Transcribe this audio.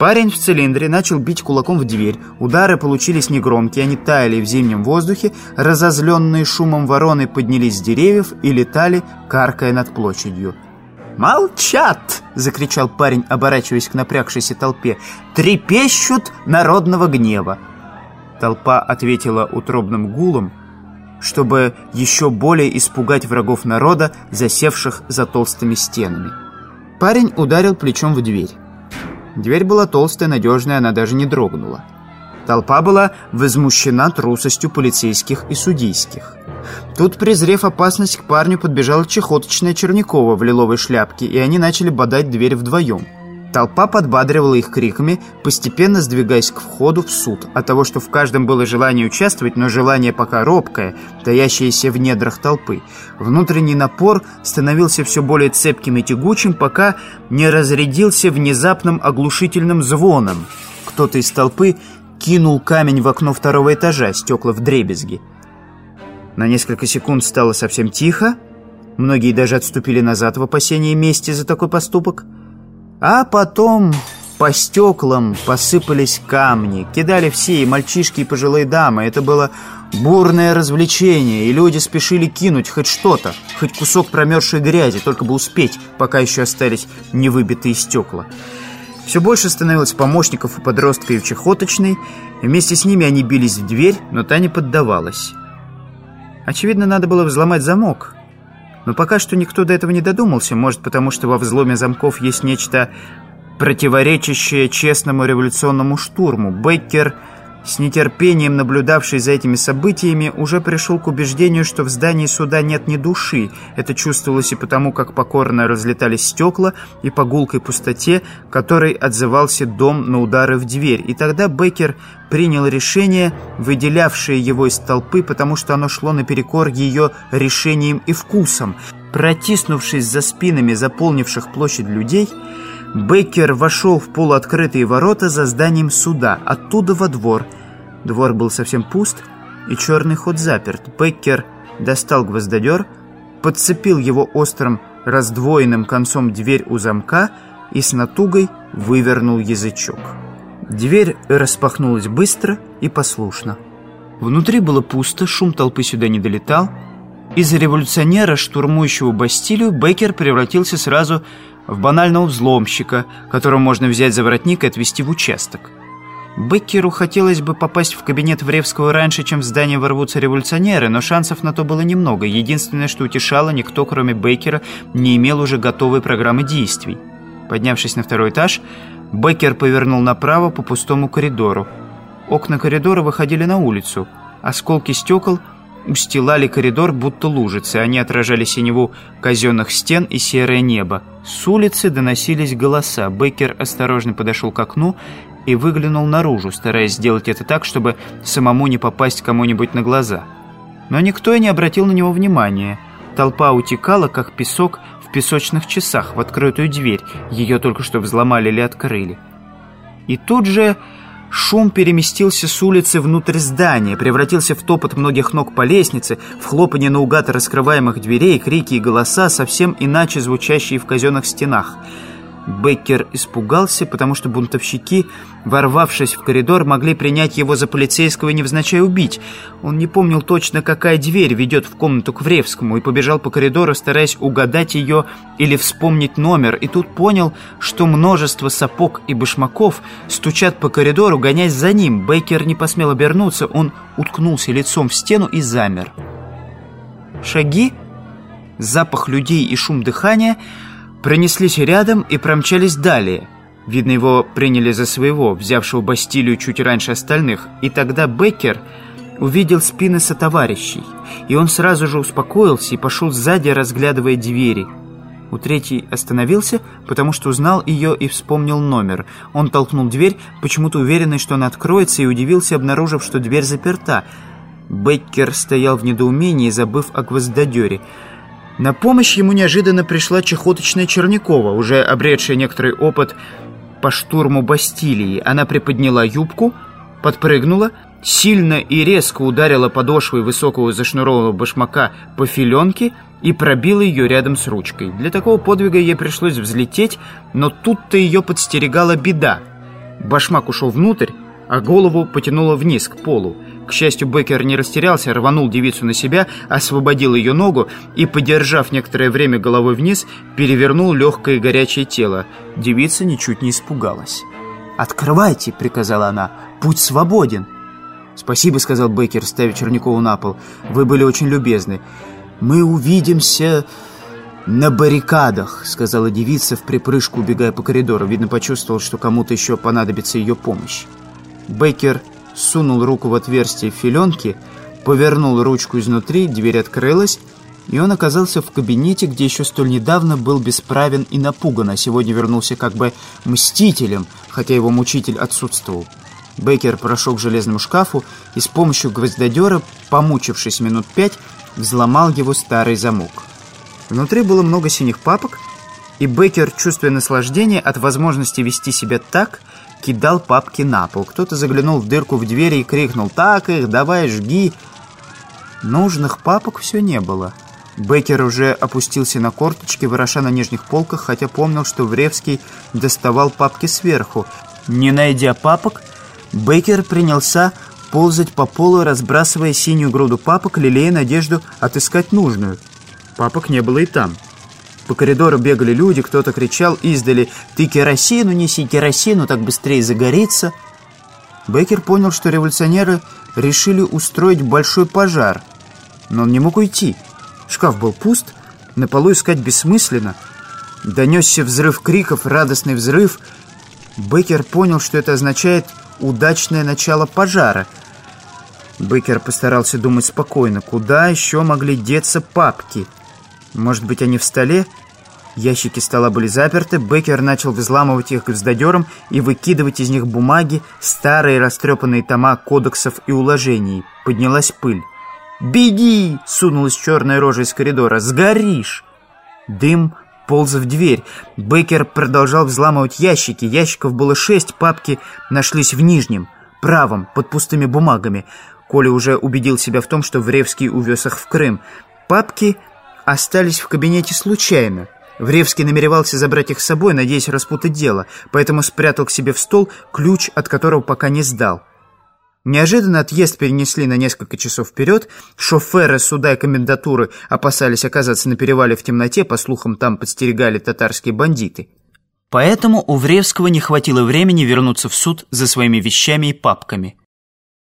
Парень в цилиндре начал бить кулаком в дверь. Удары получились негромкие, они таяли в зимнем воздухе, разозленные шумом вороны поднялись с деревьев и летали, каркая над площадью. «Молчат!» — закричал парень, оборачиваясь к напрягшейся толпе. «Трепещут народного гнева!» Толпа ответила утробным гулом, чтобы еще более испугать врагов народа, засевших за толстыми стенами. Парень ударил плечом в дверь. Дверь была толстая, надежная, она даже не дрогнула. Толпа была возмущена трусостью полицейских и судейских. Тут, презрев опасность, к парню подбежала чехоточная Чернякова в лиловой шляпке, и они начали бодать дверь вдвоем. Толпа подбадривала их криками, постепенно сдвигаясь к входу в суд. От того, что в каждом было желание участвовать, но желание пока робкое, таящееся в недрах толпы. Внутренний напор становился все более цепким и тягучим, пока не разрядился внезапным оглушительным звоном. Кто-то из толпы кинул камень в окно второго этажа, стекла в дребезги. На несколько секунд стало совсем тихо. Многие даже отступили назад в опасении мести за такой поступок – а потом по стеклам посыпались камни. Кидали все, и мальчишки, и пожилые дамы. Это было бурное развлечение, и люди спешили кинуть хоть что-то, хоть кусок промерзшей грязи, только бы успеть, пока еще остались невыбитые стекла. Все больше становилось помощников у подростка и в чехоточной, вместе с ними они бились в дверь, но та не поддавалась. Очевидно, надо было взломать замок. Но пока что никто до этого не додумался, может потому, что во взломе замков есть нечто противоречащее честному революционному штурму. Беккер, с нетерпением наблюдавший за этими событиями, уже пришел к убеждению, что в здании суда нет ни души. Это чувствовалось и потому, как покорно разлетались стекла, и по гулкой пустоте, которой отзывался дом на удары в дверь. И тогда Беккер принял решение, выделявшее его из толпы, потому что оно шло наперекор ее решениям и вкусам. Протиснувшись за спинами заполнивших площадь людей, Беккер вошел в полуоткрытые ворота за зданием суда, оттуда во двор. Двор был совсем пуст, и черный ход заперт. Беккер достал гвоздодер, подцепил его острым раздвоенным концом дверь у замка и с натугой вывернул язычок. Дверь распахнулась быстро и послушно. Внутри было пусто, шум толпы сюда не долетал. Из революционера, штурмующего Бастилию, Беккер превратился сразу в банального взломщика, которого можно взять за воротник и отвезти в участок. Беккеру хотелось бы попасть в кабинет Вревского раньше, чем в здание ворвутся революционеры, но шансов на то было немного. Единственное, что утешало, никто, кроме Беккера, не имел уже готовой программы действий. Поднявшись на второй этаж, Беккер повернул направо по пустому коридору. Окна коридора выходили на улицу. Осколки стекол устилали коридор, будто лужицы. Они отражали синеву казенных стен и серое небо. С улицы доносились голоса. Беккер осторожно подошел к окну и выглянул наружу, стараясь сделать это так, чтобы самому не попасть кому-нибудь на глаза. Но никто и не обратил на него внимания. Толпа утекала, как песок в песочных часах в открытую дверь. Ее только что взломали или открыли. И тут же шум переместился с улицы внутрь здания, превратился в топот многих ног по лестнице, в хлопанье наугад раскрываемых дверей, крики и голоса, совсем иначе звучащие в казенных стенах – Беккер испугался, потому что бунтовщики, ворвавшись в коридор, могли принять его за полицейского и невзначай убить. Он не помнил точно, какая дверь ведет в комнату к Вревскому, и побежал по коридору, стараясь угадать ее или вспомнить номер, и тут понял, что множество сапог и башмаков стучат по коридору, гонясь за ним. Беккер не посмел обернуться, он уткнулся лицом в стену и замер. Шаги, запах людей и шум дыхания — пронеслись рядом и промчались далее. Видно, его приняли за своего, взявшего Бастилию чуть раньше остальных. И тогда Беккер увидел спины сотоварищей. И он сразу же успокоился и пошел сзади, разглядывая двери. У третьей остановился, потому что узнал ее и вспомнил номер. Он толкнул дверь, почему-то уверенный, что она откроется, и удивился, обнаружив, что дверь заперта. Беккер стоял в недоумении, забыв о гвоздодере. На помощь ему неожиданно пришла чехоточная Чернякова, уже обретшая некоторый опыт по штурму Бастилии. Она приподняла юбку, подпрыгнула, сильно и резко ударила подошвой высокого зашнурованного башмака по филенке и пробила ее рядом с ручкой. Для такого подвига ей пришлось взлететь, но тут-то ее подстерегала беда. Башмак ушел внутрь, а голову потянуло вниз, к полу. К счастью, Беккер не растерялся, рванул девицу на себя, освободил ее ногу и, подержав некоторое время головой вниз, перевернул легкое горячее тело. Девица ничуть не испугалась. «Открывайте!» — приказала она. «Путь свободен!» «Спасибо», — сказал Беккер, ставя Чернякову на пол. «Вы были очень любезны. Мы увидимся на баррикадах», — сказала девица в припрыжку, убегая по коридору. Видно, почувствовал, что кому-то еще понадобится ее помощь. Беккер сунул руку в отверстие филенки, повернул ручку изнутри, дверь открылась, и он оказался в кабинете, где еще столь недавно был бесправен и напуган, а сегодня вернулся как бы мстителем, хотя его мучитель отсутствовал. Бейкер прошел к железному шкафу и с помощью гвоздодера, помучившись минут пять, взломал его старый замок. Внутри было много синих папок, и Бейкер, чувствуя наслаждение от возможности вести себя так, кидал папки на пол. Кто-то заглянул в дырку в двери и крикнул «Так их, давай, жги!». Нужных папок все не было. Беккер уже опустился на корточки, вороша на нижних полках, хотя помнил, что Вревский доставал папки сверху. Не найдя папок, Беккер принялся ползать по полу, разбрасывая синюю груду папок, лелея надежду отыскать нужную. Папок не было и там. По коридору бегали люди, кто-то кричал издали «Ты керосину неси, керосину, так быстрее загорится!» Беккер понял, что революционеры решили устроить большой пожар, но он не мог уйти. Шкаф был пуст, на полу искать бессмысленно. Донесся взрыв криков, радостный взрыв. Беккер понял, что это означает удачное начало пожара. Беккер постарался думать спокойно. Куда еще могли деться папки? Может быть, они в столе? Ящики стола были заперты. Беккер начал взламывать их гвоздодером и выкидывать из них бумаги, старые растрепанные тома кодексов и уложений. Поднялась пыль. «Беги!» — сунулась черная рожа из коридора. «Сгоришь!» Дым полз в дверь. Беккер продолжал взламывать ящики. Ящиков было шесть, папки нашлись в нижнем, правом, под пустыми бумагами. Коля уже убедил себя в том, что Вревский увез их в Крым. Папки остались в кабинете случайно. Вревский намеревался забрать их с собой, надеясь распутать дело, поэтому спрятал к себе в стол ключ, от которого пока не сдал. Неожиданно отъезд перенесли на несколько часов вперед. Шоферы суда и комендатуры опасались оказаться на перевале в темноте, по слухам, там подстерегали татарские бандиты. Поэтому у Вревского не хватило времени вернуться в суд за своими вещами и папками.